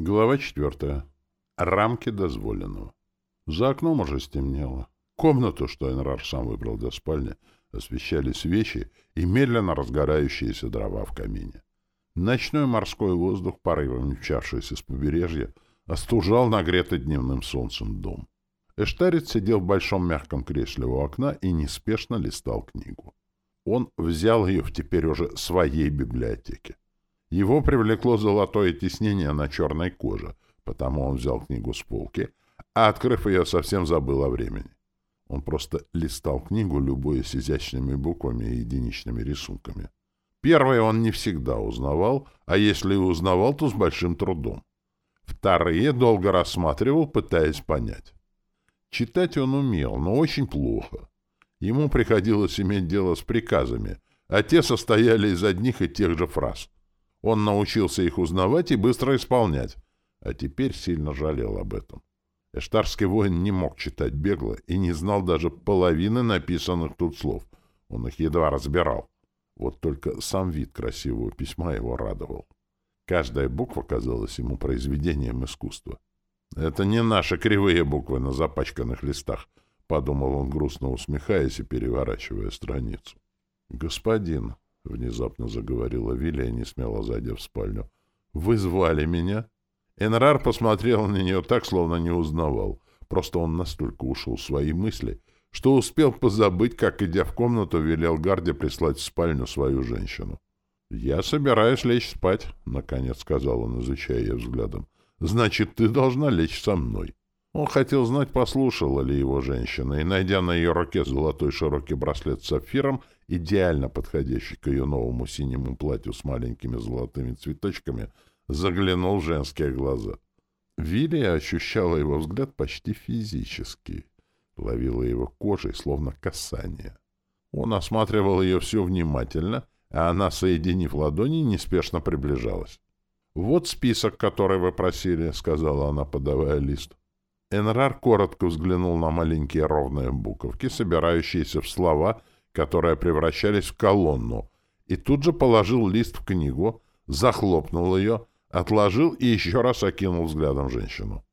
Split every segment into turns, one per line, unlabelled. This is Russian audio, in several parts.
Глава четвертая. Рамки дозволенного. За окном уже стемнело. Комнату, что Энрар сам выбрал для спальни, освещали свечи и медленно разгорающиеся дрова в камине. Ночной морской воздух, порывом мчавшийся с побережья, остужал нагретый дневным солнцем дом. Эштарец сидел в большом мягком кресле у окна и неспешно листал книгу. Он взял ее в теперь уже своей библиотеке. Его привлекло золотое тиснение на черной коже, потому он взял книгу с полки, а, открыв ее, совсем забыл о времени. Он просто листал книгу, любуясь изящными буквами и единичными рисунками. Первые он не всегда узнавал, а если и узнавал, то с большим трудом. Вторые долго рассматривал, пытаясь понять. Читать он умел, но очень плохо. Ему приходилось иметь дело с приказами, а те состояли из одних и тех же фраз — он научился их узнавать и быстро исполнять, а теперь сильно жалел об этом. Эштарский воин не мог читать бегло и не знал даже половины написанных тут слов. Он их едва разбирал. Вот только сам вид красивого письма его радовал. Каждая буква казалась ему произведением искусства. «Это не наши кривые буквы на запачканных листах», — подумал он, грустно усмехаясь и переворачивая страницу. «Господин», — внезапно заговорила Вилия, не смело зайдя в спальню. — Вы звали меня? Энрар посмотрел на нее так, словно не узнавал. Просто он настолько ушел в свои мысли, что успел позабыть, как, идя в комнату, велел Гарде прислать в спальню свою женщину. — Я собираюсь лечь спать, — наконец сказал он, изучая ее взглядом. — Значит, ты должна лечь со мной. Он хотел знать, послушала ли его женщина, и, найдя на ее руке золотой широкий браслет с сапфиром, идеально подходящий к ее новому синему платью с маленькими золотыми цветочками, заглянул в женские глаза. Вилия ощущала его взгляд почти физически, ловила его кожей, словно касание. Он осматривал ее все внимательно, а она, соединив ладони, неспешно приближалась. «Вот список, который вы просили», — сказала она, подавая лист. Энрар коротко взглянул на маленькие ровные буковки, собирающиеся в слова — которые превращались в колонну, и тут же положил лист в книгу, захлопнул ее, отложил и еще раз окинул взглядом женщину.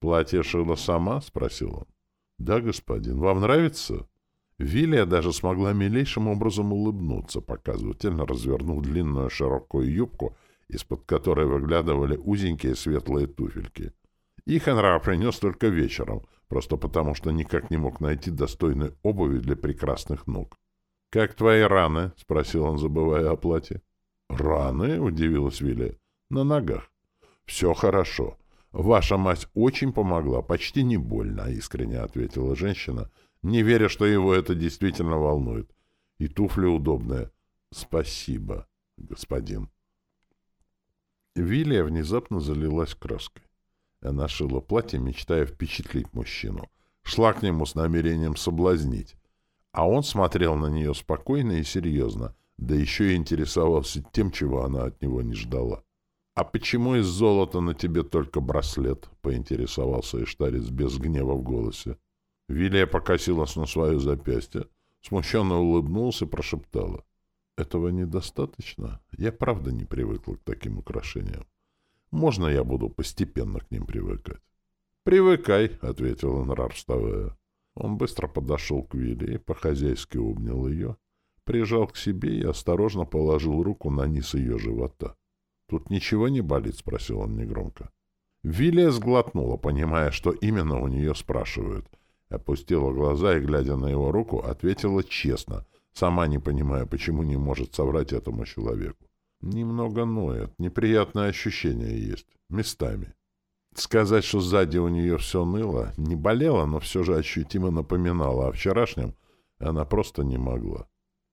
«Платье шила сама?» — спросил он. «Да, господин. Вам нравится?» Вилия даже смогла милейшим образом улыбнуться, показывательно развернув длинную широкую юбку, из-под которой выглядывали узенькие светлые туфельки. Их Энрар принес только вечером, просто потому что никак не мог найти достойной обуви для прекрасных ног. «Как твои раны?» — спросил он, забывая о платье. «Раны?» — удивилась Вилли. «На ногах». «Все хорошо. Ваша мать очень помогла, почти не больно», — искренне ответила женщина, не веря, что его это действительно волнует. «И туфли удобные». «Спасибо, господин». Вилия внезапно залилась краской. Она шила платье, мечтая впечатлить мужчину. Шла к нему с намерением соблазнить. А он смотрел на нее спокойно и серьезно, да еще и интересовался тем, чего она от него не ждала. — А почему из золота на тебе только браслет? — поинтересовался Иштарец без гнева в голосе. Вилия покосилась на свое запястье, смущенно улыбнулась и прошептала. — Этого недостаточно. Я правда не привыкла к таким украшениям. Можно я буду постепенно к ним привыкать? — Привыкай, — ответил Энрар, вставая. Он быстро подошел к Вилли, по-хозяйски обнял ее, прижал к себе и осторожно положил руку на низ ее живота. «Тут ничего не болит?» — спросил он негромко. Вилия сглотнула, понимая, что именно у нее спрашивают. Опустила глаза и, глядя на его руку, ответила честно, сама не понимая, почему не может соврать этому человеку. «Немного ноет, неприятное ощущение есть, местами». Сказать, что сзади у нее все ныло, не болело, но все же ощутимо напоминало о вчерашнем, она просто не могла.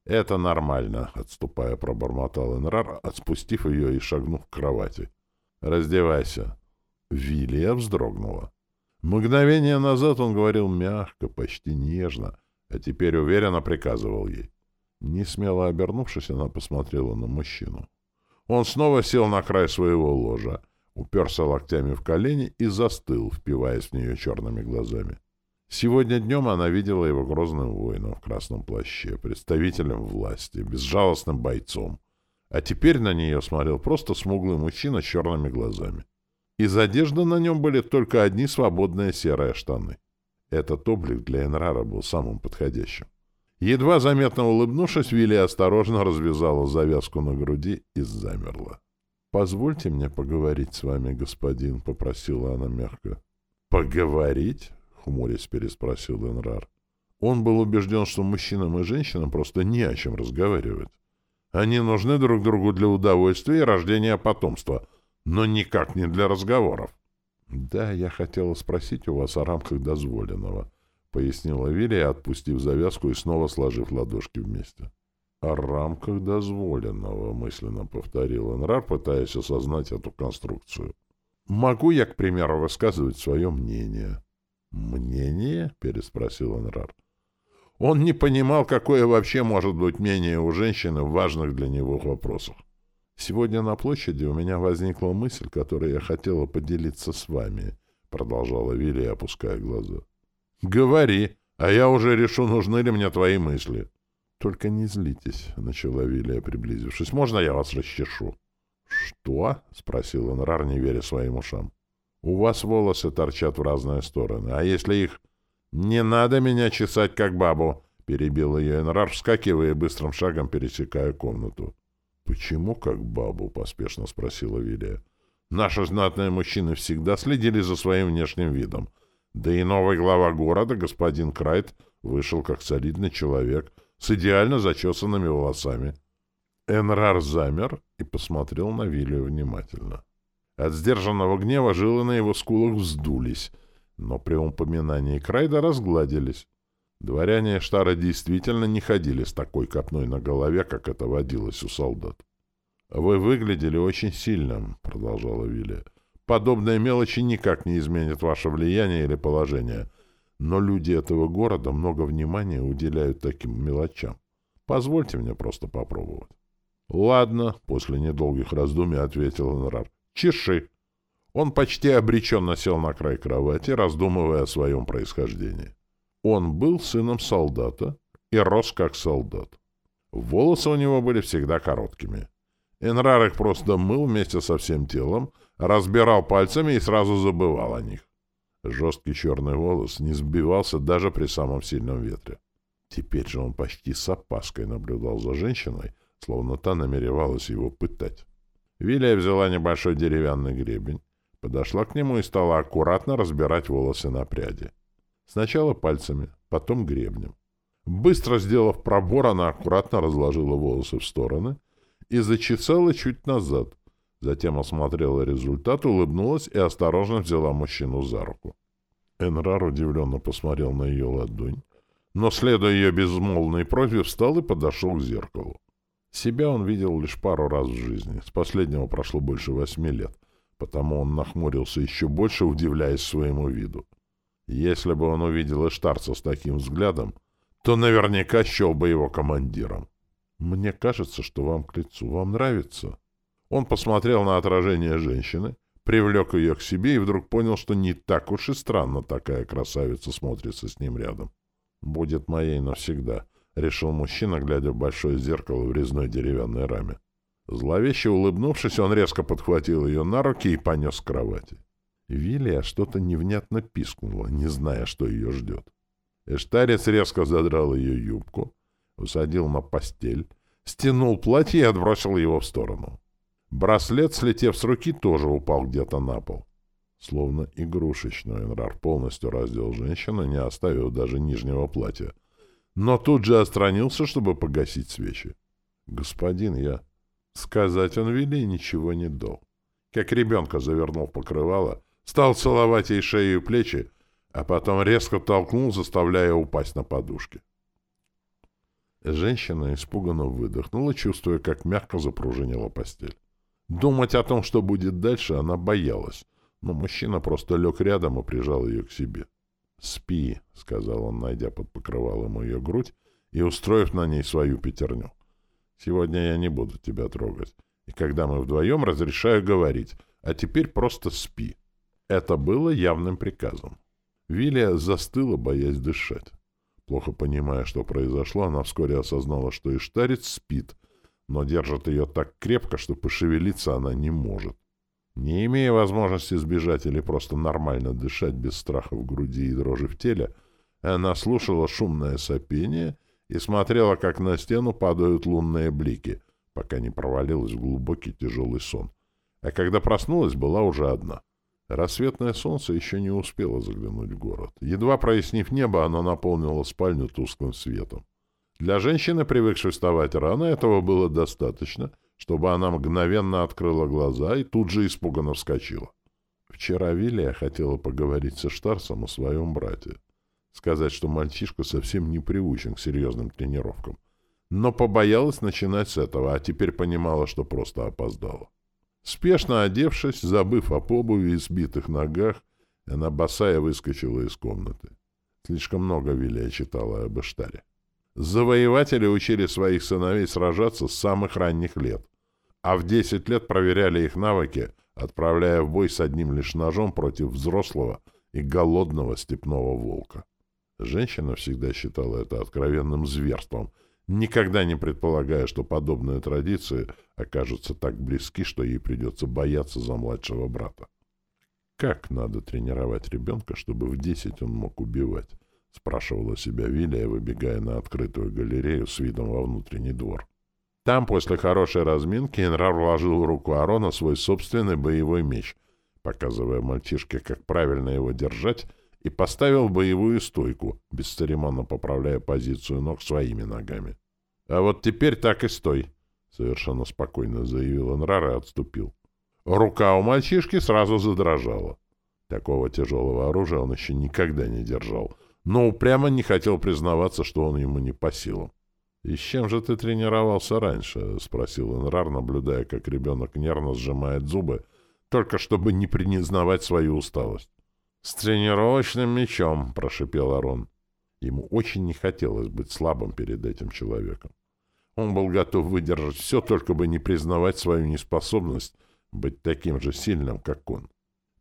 «Это нормально», — отступая, пробормотал Энрар, отспустив ее и шагнув к кровати. «Раздевайся». Вилия вздрогнула. Мгновение назад он говорил мягко, почти нежно, а теперь уверенно приказывал ей. Не смело обернувшись, она посмотрела на мужчину. Он снова сел на край своего ложа, уперся локтями в колени и застыл, впиваясь в нее черными глазами. Сегодня днем она видела его грозным воином в красном плаще, представителем власти, безжалостным бойцом. А теперь на нее смотрел просто смуглый мужчина с черными глазами. Из одежды на нем были только одни свободные серые штаны. Этот облик для Энрара был самым подходящим. Едва заметно улыбнувшись, Вилли осторожно развязала завязку на груди и замерла. — Позвольте мне поговорить с вами, господин, — попросила она мягко. — Поговорить? — хмурясь переспросил Энрар. Он был убежден, что мужчинам и женщинам просто не о чем разговаривать. Они нужны друг другу для удовольствия и рождения потомства, но никак не для разговоров. «Да, я хотела спросить у вас о рамках дозволенного», — пояснила Вилия, отпустив завязку и снова сложив ладошки вместе. «О рамках дозволенного», — мысленно повторил Энрар, пытаясь осознать эту конструкцию. «Могу я, к примеру, высказывать свое мнение?» «Мнение?» — переспросил Энрар. Он не понимал, какое вообще может быть мнение у женщины в важных для него вопросах. «Сегодня на площади у меня возникла мысль, которой я хотела поделиться с вами», — продолжала Вилли, опуская глаза. «Говори, а я уже решу, нужны ли мне твои мысли». «Только не злитесь», — начала Вилия, приблизившись. «Можно я вас расчешу?» «Что?» — спросил Энрар, не веря своим ушам. «У вас волосы торчат в разные стороны, а если их...» «Не надо меня чесать, как бабу!» — перебил ее Энрар, вскакивая быстрым шагом пересекая комнату. «Почему как бабу?» — поспешно спросила Вилия. «Наши знатные мужчины всегда следили за своим внешним видом. Да и новый глава города, господин Крайт, вышел как солидный человек с идеально зачесанными волосами». Энрар замер и посмотрел на Вилию внимательно. От сдержанного гнева жилы на его скулах вздулись, но при упоминании Крайда разгладились. Дворяне Штара действительно не ходили с такой копной на голове, как это водилось у солдат. «Вы выглядели очень сильным», — продолжала Вилли. «Подобные мелочи никак не изменят ваше влияние или положение, но люди этого города много внимания уделяют таким мелочам. Позвольте мне просто попробовать». «Ладно», — после недолгих раздумий ответил Энрар. «Чеши». Он почти обреченно сел на край кровати, раздумывая о своем происхождении. Он был сыном солдата и рос как солдат. Волосы у него были всегда короткими. Энрар их просто мыл вместе со всем телом, разбирал пальцами и сразу забывал о них. Жесткий черный волос не сбивался даже при самом сильном ветре. Теперь же он почти с опаской наблюдал за женщиной, словно та намеревалась его пытать. Вилия взяла небольшой деревянный гребень, подошла к нему и стала аккуратно разбирать волосы на пряди. Сначала пальцами, потом гребнем. Быстро сделав пробор, она аккуратно разложила волосы в стороны и зачесала чуть назад. Затем осмотрела результат, улыбнулась и осторожно взяла мужчину за руку. Энрар удивленно посмотрел на ее ладонь, но, следуя ее безмолвной просьбе, встал и подошел к зеркалу. Себя он видел лишь пару раз в жизни, с последнего прошло больше восьми лет, потому он нахмурился еще больше, удивляясь своему виду. Если бы он увидел Эштарца с таким взглядом, то наверняка счел бы его командиром. «Мне кажется, что вам к лицу. Вам нравится?» Он посмотрел на отражение женщины, привлек ее к себе и вдруг понял, что не так уж и странно такая красавица смотрится с ним рядом. «Будет моей навсегда», — решил мужчина, глядя в большое зеркало в резной деревянной раме. Зловеще улыбнувшись, он резко подхватил ее на руки и понес к кровати. Вилия что-то невнятно пискнула, не зная, что ее ждет. Эштарец резко задрал ее юбку, усадил на постель, стянул платье и отбросил его в сторону. Браслет, слетев с руки, тоже упал где-то на пол. Словно игрушечный Энрар полностью раздел женщину, не оставив даже нижнего платья. Но тут же отстранился, чтобы погасить свечи. «Господин, я...» Сказать он вели ничего не дал. Как ребенка завернул покрывало, стал целовать ей шею и плечи, а потом резко толкнул, заставляя упасть на подушке. Женщина испуганно выдохнула, чувствуя, как мягко запружинила постель. Думать о том, что будет дальше, она боялась, но мужчина просто лег рядом и прижал ее к себе. «Спи», — сказал он, найдя под покрывалом ее грудь и устроив на ней свою пятерню. «Сегодня я не буду тебя трогать, и когда мы вдвоем, разрешаю говорить, а теперь просто спи». Это было явным приказом. Вилия застыла, боясь дышать. Плохо понимая, что произошло, она вскоре осознала, что Иштарец спит, но держит ее так крепко, что пошевелиться она не может. Не имея возможности сбежать или просто нормально дышать без страха в груди и дрожи в теле, она слушала шумное сопение и смотрела, как на стену падают лунные блики, пока не провалилась в глубокий тяжелый сон. А когда проснулась, была уже одна. Рассветное солнце еще не успело заглянуть в город. Едва прояснив небо, оно наполнило спальню тусклым светом. Для женщины, привыкшей вставать рано, этого было достаточно, чтобы она мгновенно открыла глаза и тут же испуганно вскочила. Вчера Вилия хотела поговорить со Штарсом о своем брате. Сказать, что мальчишка совсем не приучен к серьезным тренировкам. Но побоялась начинать с этого, а теперь понимала, что просто опоздала. Спешно одевшись, забыв о обуви и сбитых ногах, она босая выскочила из комнаты. Слишком много Вилия читала об Эштаре. Завоеватели учили своих сыновей сражаться с самых ранних лет а в 10 лет проверяли их навыки, отправляя в бой с одним лишь ножом против взрослого и голодного степного волка. Женщина всегда считала это откровенным зверством, никогда не предполагая, что подобные традиции окажутся так близки, что ей придется бояться за младшего брата. «Как надо тренировать ребенка, чтобы в десять он мог убивать?» — спрашивала себя Вилия, выбегая на открытую галерею с видом во внутренний двор. Там, после хорошей разминки, Энрар вложил в руку Арона свой собственный боевой меч, показывая мальчишке, как правильно его держать, и поставил боевую стойку, бесцеремонно поправляя позицию ног своими ногами. «А вот теперь так и стой», — совершенно спокойно заявил Энрар и отступил. Рука у мальчишки сразу задрожала. Такого тяжелого оружия он еще никогда не держал, но упрямо не хотел признаваться, что он ему не по силам. «И с чем же ты тренировался раньше?» — спросил Энрар, наблюдая, как ребенок нервно сжимает зубы, только чтобы не признавать свою усталость. «С тренировочным мечом», — прошипел Арон. Ему очень не хотелось быть слабым перед этим человеком. Он был готов выдержать все, только бы не признавать свою неспособность быть таким же сильным, как он.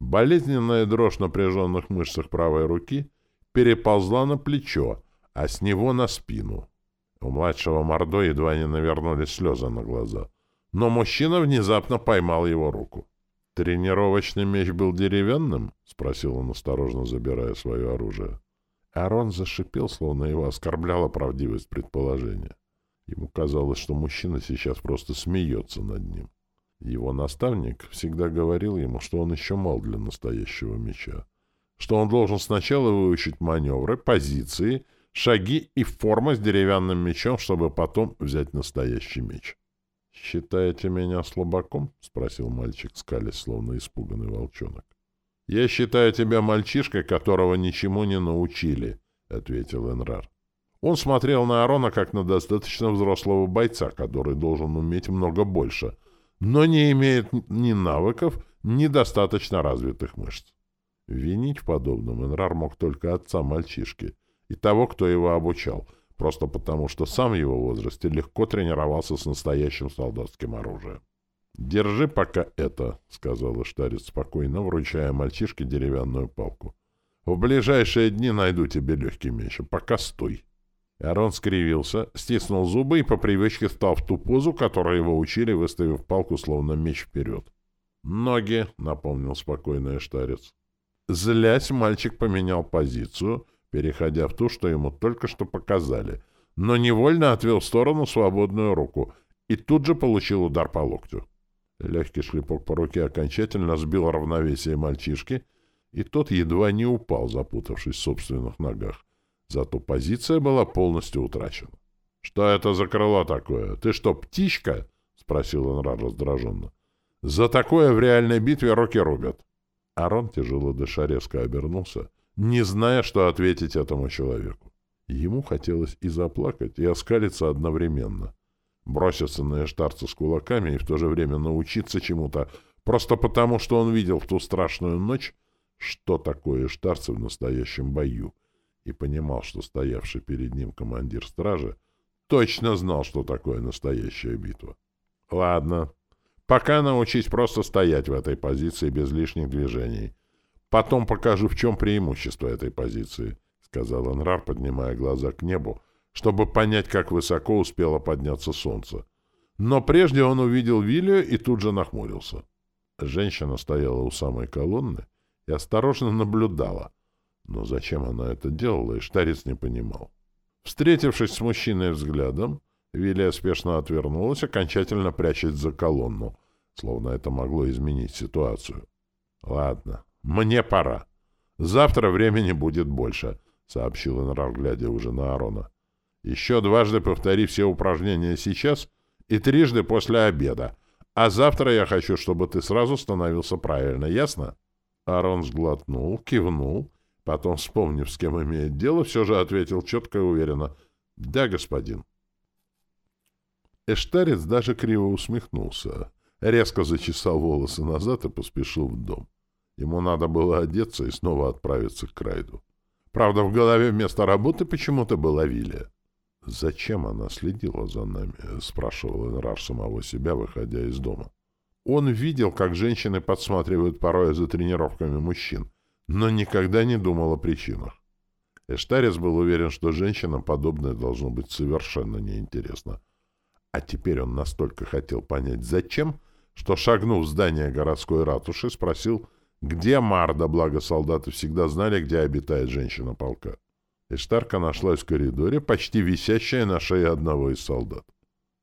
Болезненная дрожь напряженных мышцах правой руки переползла на плечо, а с него на спину. У младшего Мордо едва не навернулись слезы на глаза. Но мужчина внезапно поймал его руку. «Тренировочный меч был деревянным?» — спросил он, осторожно забирая свое оружие. Арон зашипел, словно его оскорбляла правдивость предположения. Ему казалось, что мужчина сейчас просто смеется над ним. Его наставник всегда говорил ему, что он еще мал для настоящего меча, что он должен сначала выучить маневры, позиции — шаги и форма с деревянным мечом, чтобы потом взять настоящий меч. — Считаете меня слабаком? — спросил мальчик, скалясь, словно испуганный волчонок. — Я считаю тебя мальчишкой, которого ничему не научили, — ответил Энрар. Он смотрел на Арона как на достаточно взрослого бойца, который должен уметь много больше, но не имеет ни навыков, ни достаточно развитых мышц. Винить в подобном Энрар мог только отца мальчишки, и того, кто его обучал, просто потому что сам в его возрасте легко тренировался с настоящим солдатским оружием. «Держи пока это», — сказал Штарец спокойно, вручая мальчишке деревянную палку. «В ближайшие дни найду тебе легкий меч, а пока стой». Арон скривился, стиснул зубы и по привычке встал в ту позу, которую его учили, выставив палку словно меч вперед. «Ноги», — напомнил спокойный Штарец. Злясь, мальчик поменял позицию — переходя в ту, что ему только что показали, но невольно отвел в сторону свободную руку и тут же получил удар по локтю. Легкий шлепок по руке окончательно сбил равновесие мальчишки, и тот едва не упал, запутавшись в собственных ногах. Зато позиция была полностью утрачена. — Что это за крыло такое? Ты что, птичка? — спросил он раздраженно. — За такое в реальной битве руки рубят. Арон, тяжело дыша, резко обернулся не зная, что ответить этому человеку. Ему хотелось и заплакать, и оскалиться одновременно. Броситься на эштарца с кулаками и в то же время научиться чему-то, просто потому, что он видел в ту страшную ночь, что такое эштарцы в настоящем бою, и понимал, что стоявший перед ним командир стражи точно знал, что такое настоящая битва. Ладно, пока научись просто стоять в этой позиции без лишних движений, Потом покажу, в чем преимущество этой позиции, — сказал Анрар, поднимая глаза к небу, чтобы понять, как высоко успело подняться солнце. Но прежде он увидел Вилию и тут же нахмурился. Женщина стояла у самой колонны и осторожно наблюдала. Но зачем она это делала, и Штарец не понимал. Встретившись с мужчиной взглядом, Вилия спешно отвернулась, окончательно прячась за колонну, словно это могло изменить ситуацию. — Ладно, мне пора. Завтра времени будет больше, — сообщил Энрар, глядя уже на Арона. — Еще дважды повтори все упражнения сейчас и трижды после обеда, а завтра я хочу, чтобы ты сразу становился правильно, ясно? Арон сглотнул, кивнул, потом, вспомнив, с кем имеет дело, все же ответил четко и уверенно. — Да, господин. Эштарец даже криво усмехнулся, резко зачесал волосы назад и поспешил в дом. Ему надо было одеться и снова отправиться к Крайду. Правда, в голове вместо работы почему-то была Вилия. «Зачем она следила за нами?» — спрашивал Энрар самого себя, выходя из дома. Он видел, как женщины подсматривают порой за тренировками мужчин, но никогда не думал о причинах. Эштарец был уверен, что женщинам подобное должно быть совершенно неинтересно. А теперь он настолько хотел понять, зачем, что, шагнув в здание городской ратуши, спросил, где Марда, благо солдаты всегда знали, где обитает женщина полка. Эштарка нашлась в коридоре, почти висящая на шее одного из солдат.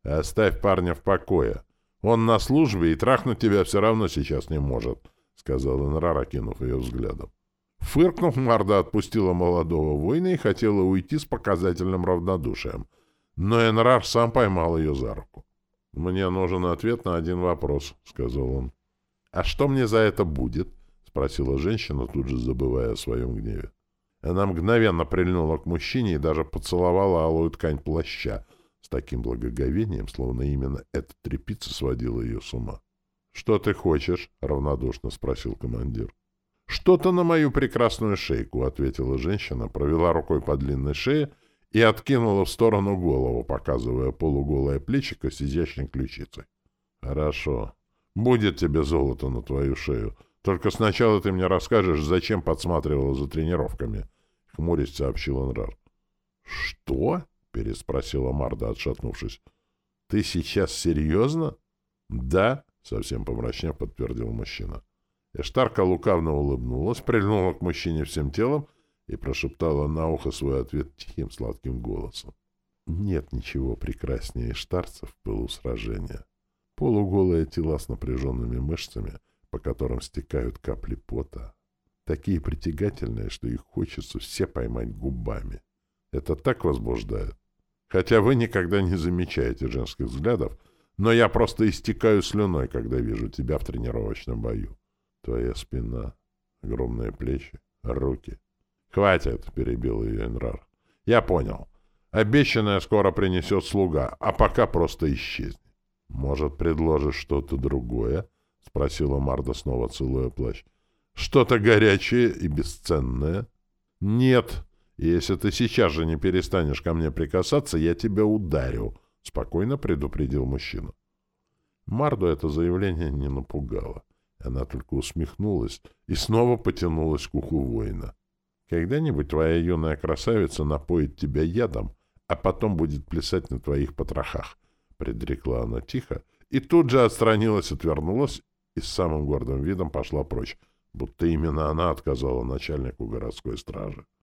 «Оставь парня в покое. Он на службе, и трахнуть тебя все равно сейчас не может», — сказал Энрар, окинув ее взглядом. Фыркнув, Марда отпустила молодого воина и хотела уйти с показательным равнодушием, но Энрар сам поймал ее за руку. «Мне нужен ответ на один вопрос», — сказал он. «А что мне за это будет?» — спросила женщина, тут же забывая о своем гневе. Она мгновенно прильнула к мужчине и даже поцеловала алую ткань плаща с таким благоговением, словно именно эта трепица сводила ее с ума. «Что ты хочешь?» — равнодушно спросил командир. «Что-то на мою прекрасную шейку», — ответила женщина, провела рукой по длинной шее — и откинула в сторону голову, показывая полуголое плечико с изящной ключицей. — Хорошо. Будет тебе золото на твою шею. Только сначала ты мне расскажешь, зачем подсматривала за тренировками, — хмурясь сообщил Энрар. — Что? — переспросила Марда, отшатнувшись. — Ты сейчас серьезно? — Да, — совсем помрачнев подтвердил мужчина. Эштарка лукавно улыбнулась, прильнула к мужчине всем телом и прошептала на ухо свой ответ тихим сладким голосом. Нет ничего прекраснее штарцев в пылу сражения. Полуголые тела с напряженными мышцами, по которым стекают капли пота, такие притягательные, что их хочется все поймать губами. Это так возбуждает. Хотя вы никогда не замечаете женских взглядов, но я просто истекаю слюной, когда вижу тебя в тренировочном бою. Твоя спина, огромные плечи, руки — «Хватит», — перебил ее Энрар. «Я понял. Обещанное скоро принесет слуга, а пока просто исчезнет». «Может, предложишь что-то другое?» — спросила Марда, снова целуя плащ. «Что-то горячее и бесценное?» «Нет. Если ты сейчас же не перестанешь ко мне прикасаться, я тебя ударю», — спокойно предупредил мужчина. Марду это заявление не напугало. Она только усмехнулась и снова потянулась к уху воина. Когда-нибудь твоя юная красавица напоит тебя ядом, а потом будет плясать на твоих потрохах, — предрекла она тихо, и тут же отстранилась, отвернулась и с самым гордым видом пошла прочь, будто именно она отказала начальнику городской стражи.